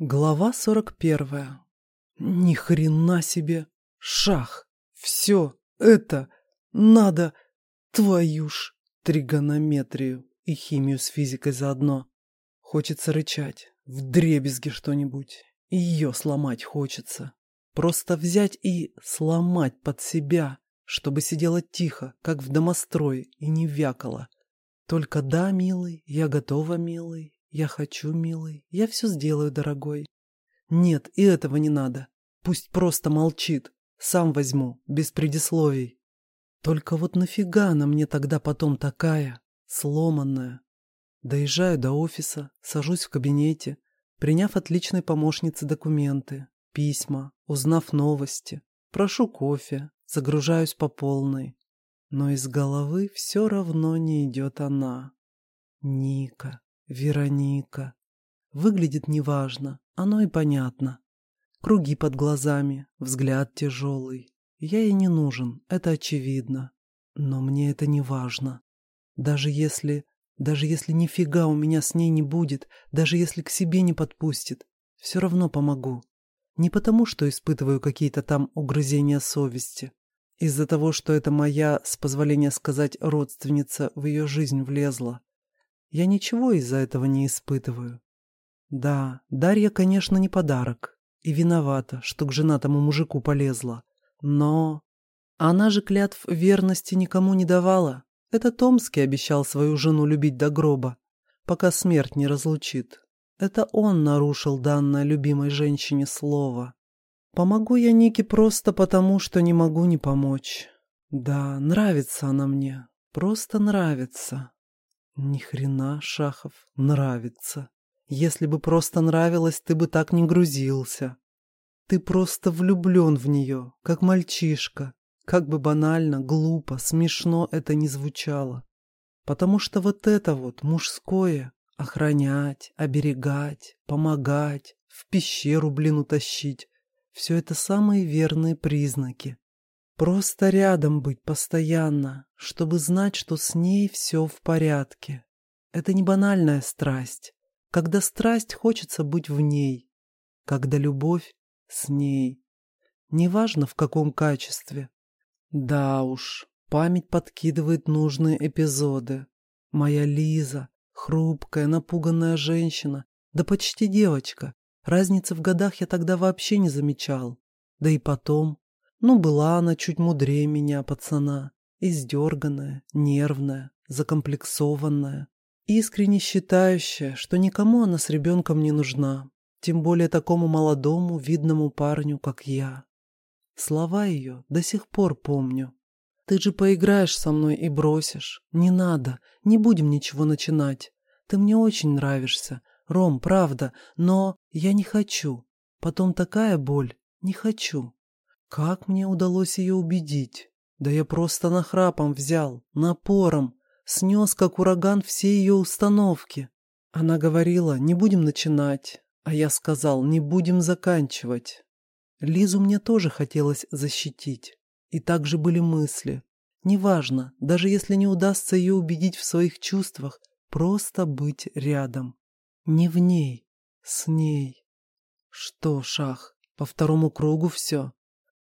Глава сорок первая. Ни хрена себе! Шах! Все это надо, твою ж, тригонометрию и химию с физикой заодно. Хочется рычать, вдребезги что-нибудь. И ее сломать хочется. Просто взять и сломать под себя, чтобы сидела тихо, как в домострое, и не вякала. Только да, милый, я готова, милый, я хочу, милый, я все сделаю, дорогой. Нет, и этого не надо. Пусть просто молчит. Сам возьму, без предисловий. Только вот нафига она мне тогда потом такая, сломанная? Доезжаю до офиса, сажусь в кабинете, приняв от личной помощницы документы, письма, узнав новости, прошу кофе, загружаюсь по полной. Но из головы все равно не идет она. Ника. Вероника. Выглядит неважно, оно и понятно. Круги под глазами, взгляд тяжелый. Я ей не нужен, это очевидно. Но мне это не важно. Даже если... Даже если нифига у меня с ней не будет, даже если к себе не подпустит, все равно помогу. Не потому, что испытываю какие-то там угрызения совести. Из-за того, что это моя, с позволения сказать, родственница в ее жизнь влезла. Я ничего из-за этого не испытываю. Да, Дарья, конечно, не подарок. И виновата, что к женатому мужику полезла. Но... Она же клятв верности никому не давала. Это Томский обещал свою жену любить до гроба, пока смерть не разлучит. Это он нарушил данное любимой женщине слово. Помогу я Нике просто потому, что не могу не помочь. Да, нравится она мне. Просто нравится. Ни хрена, Шахов, нравится. Если бы просто нравилось, ты бы так не грузился. Ты просто влюблен в нее, как мальчишка. Как бы банально, глупо, смешно это не звучало. Потому что вот это вот мужское — охранять, оберегать, помогать, в пещеру, блин, утащить — все это самые верные признаки. Просто рядом быть постоянно, чтобы знать, что с ней все в порядке. Это не банальная страсть. Когда страсть хочется быть в ней. Когда любовь с ней. Неважно в каком качестве. Да уж, память подкидывает нужные эпизоды. Моя Лиза, хрупкая, напуганная женщина, да почти девочка. Разницы в годах я тогда вообще не замечал. Да и потом, ну, была она чуть мудрее меня, пацана. Издерганная, нервная, закомплексованная. Искренне считающая, что никому она с ребенком не нужна. Тем более такому молодому, видному парню, как я. Слова ее до сих пор помню. Ты же поиграешь со мной и бросишь. Не надо, не будем ничего начинать. Ты мне очень нравишься, Ром, правда, но я не хочу. Потом такая боль, не хочу. Как мне удалось ее убедить? Да я просто нахрапом взял, напором, снес как ураган все ее установки. Она говорила, не будем начинать, а я сказал, не будем заканчивать. Лизу мне тоже хотелось защитить. И также были мысли. Неважно, даже если не удастся ее убедить в своих чувствах, просто быть рядом. Не в ней, с ней. Что, Шах, по второму кругу все?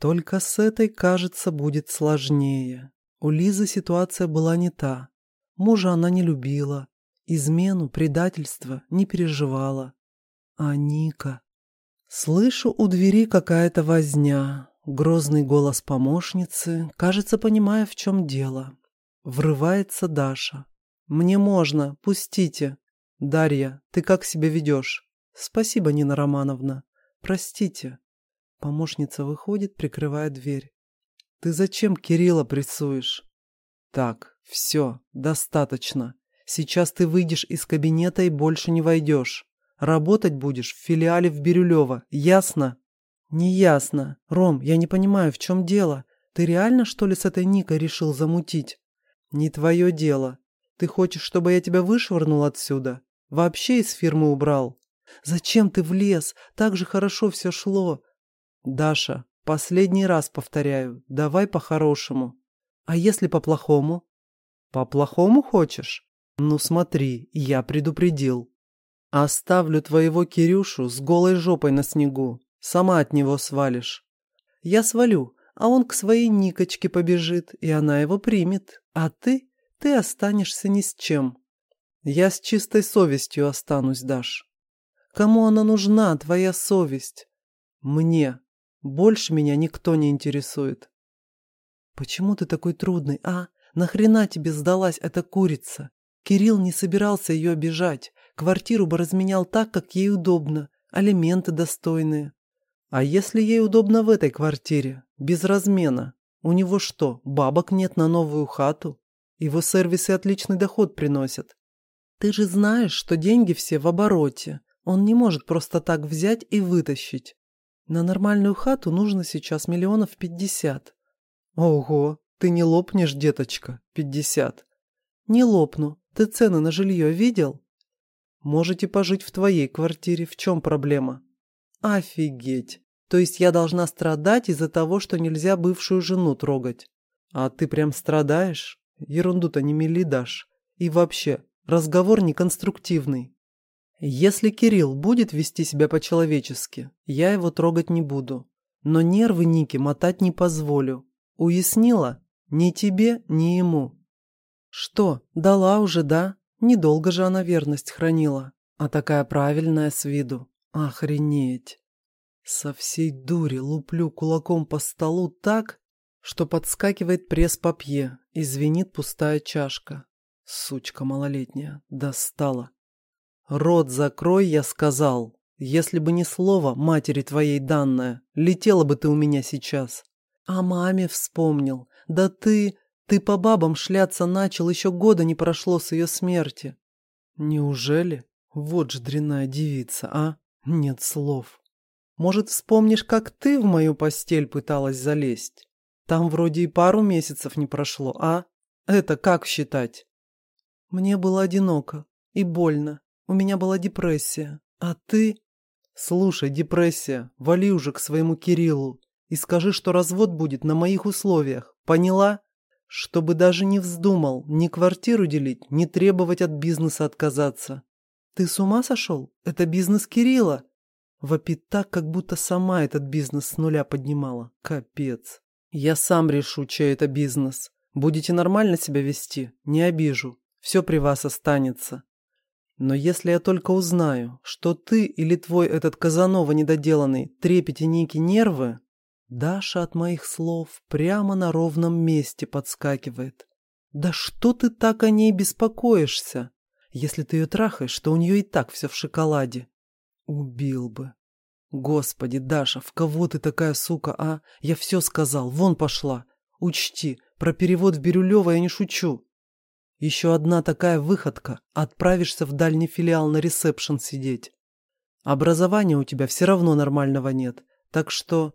Только с этой, кажется, будет сложнее. У Лизы ситуация была не та. Мужа она не любила, измену, предательство не переживала. А Ника... Слышу у двери какая-то возня. Грозный голос помощницы, кажется, понимая, в чем дело. Врывается Даша. «Мне можно, пустите». «Дарья, ты как себя ведешь?» «Спасибо, Нина Романовна. Простите». Помощница выходит, прикрывая дверь. «Ты зачем Кирилла прессуешь?» «Так, все, достаточно. Сейчас ты выйдешь из кабинета и больше не войдешь. Работать будешь в филиале в Бирюлево, ясно?» «Не ясно. Ром, я не понимаю, в чем дело. Ты реально, что ли, с этой Никой решил замутить?» «Не твое дело. Ты хочешь, чтобы я тебя вышвырнул отсюда? Вообще из фирмы убрал?» «Зачем ты влез? Так же хорошо все шло. «Даша, последний раз повторяю, давай по-хорошему. А если по-плохому?» «По-плохому хочешь? Ну смотри, я предупредил». Оставлю твоего Кирюшу с голой жопой на снегу. Сама от него свалишь. Я свалю, а он к своей Никочке побежит, и она его примет. А ты, ты останешься ни с чем. Я с чистой совестью останусь, Даш. Кому она нужна, твоя совесть? Мне. Больше меня никто не интересует. Почему ты такой трудный, а? Нахрена тебе сдалась эта курица? Кирилл не собирался ее обижать. Квартиру бы разменял так, как ей удобно. Алименты достойные. А если ей удобно в этой квартире? Без размена. У него что, бабок нет на новую хату? Его сервисы отличный доход приносят. Ты же знаешь, что деньги все в обороте. Он не может просто так взять и вытащить. На нормальную хату нужно сейчас миллионов пятьдесят. Ого, ты не лопнешь, деточка, пятьдесят. Не лопну. Ты цены на жилье видел? Можете пожить в твоей квартире, в чем проблема? Офигеть. То есть я должна страдать из-за того, что нельзя бывшую жену трогать. А ты прям страдаешь? Ерунду-то не мели дашь. И вообще, разговор неконструктивный. Если Кирилл будет вести себя по-человечески, я его трогать не буду. Но нервы Ники мотать не позволю. Уяснила? Ни тебе, ни ему. Что, дала уже, да? Недолго же она верность хранила. А такая правильная с виду. Охренеть. Со всей дури луплю кулаком по столу так, что подскакивает пресс-папье и звенит пустая чашка. Сучка малолетняя, достала. «Рот закрой», я сказал. «Если бы не слово матери твоей данное, летела бы ты у меня сейчас». «О маме вспомнил. Да ты... ты по бабам шляться начал, еще года не прошло с ее смерти». «Неужели? Вот ж дрянная девица, а? Нет слов. Может, вспомнишь, как ты в мою постель пыталась залезть? Там вроде и пару месяцев не прошло, а? Это как считать?» «Мне было одиноко и больно. У меня была депрессия. А ты... Слушай, депрессия, вали уже к своему Кириллу и скажи, что развод будет на моих условиях. Поняла? Чтобы даже не вздумал ни квартиру делить, ни требовать от бизнеса отказаться. Ты с ума сошел? Это бизнес Кирилла. Вопит так, как будто сама этот бизнес с нуля поднимала. Капец. Я сам решу, чей это бизнес. Будете нормально себя вести, не обижу. Все при вас останется. Но если я только узнаю, что ты или твой этот Казанова недоделанный трепете Ники нервы, Даша от моих слов прямо на ровном месте подскакивает. Да что ты так о ней беспокоишься? Если ты ее трахаешь, то у нее и так все в шоколаде. Убил бы. Господи, Даша, в кого ты такая сука, а? Я все сказал, вон пошла. Учти, про перевод в Бирюлево я не шучу. Еще одна такая выходка, отправишься в дальний филиал на ресепшн сидеть. Образования у тебя все равно нормального нет, так что...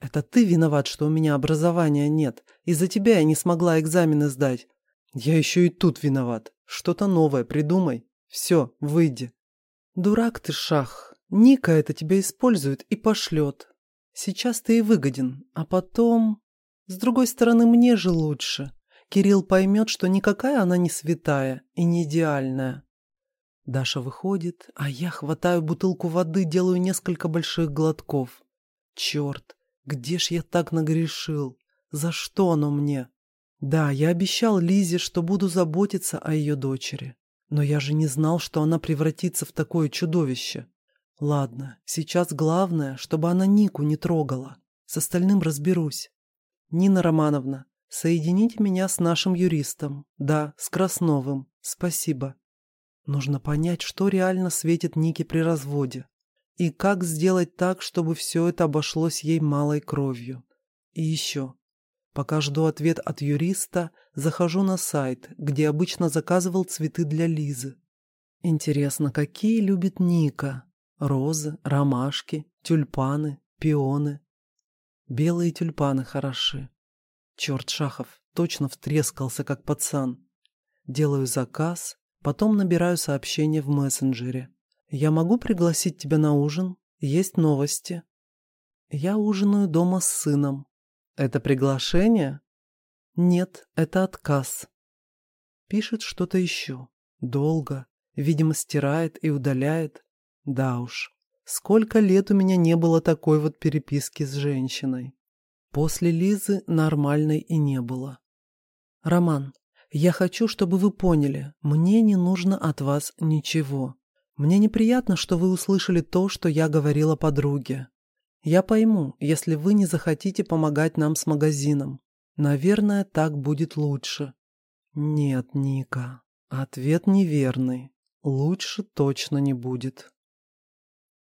Это ты виноват, что у меня образования нет. Из-за тебя я не смогла экзамены сдать. Я еще и тут виноват. Что-то новое придумай. Все, выйди. Дурак ты, Шах. Ника это тебя использует и пошлет. Сейчас ты и выгоден, а потом... С другой стороны, мне же лучше. Кирилл поймет, что никакая она не святая и не идеальная. Даша выходит, а я хватаю бутылку воды, делаю несколько больших глотков. Черт, где ж я так нагрешил? За что оно мне? Да, я обещал Лизе, что буду заботиться о ее дочери. Но я же не знал, что она превратится в такое чудовище. Ладно, сейчас главное, чтобы она Нику не трогала. С остальным разберусь. Нина Романовна, Соедините меня с нашим юристом. Да, с Красновым. Спасибо. Нужно понять, что реально светит Нике при разводе. И как сделать так, чтобы все это обошлось ей малой кровью. И еще. Пока жду ответ от юриста, захожу на сайт, где обычно заказывал цветы для Лизы. Интересно, какие любит Ника? Розы, ромашки, тюльпаны, пионы. Белые тюльпаны хороши. Черт, Шахов, точно втрескался, как пацан. Делаю заказ, потом набираю сообщение в мессенджере. «Я могу пригласить тебя на ужин? Есть новости». «Я ужинаю дома с сыном». «Это приглашение?» «Нет, это отказ». Пишет что-то еще. Долго. Видимо, стирает и удаляет. Да уж, сколько лет у меня не было такой вот переписки с женщиной. После Лизы нормальной и не было. Роман, я хочу, чтобы вы поняли, мне не нужно от вас ничего. Мне неприятно, что вы услышали то, что я говорила подруге. Я пойму, если вы не захотите помогать нам с магазином. Наверное, так будет лучше. Нет, Ника, ответ неверный. Лучше точно не будет.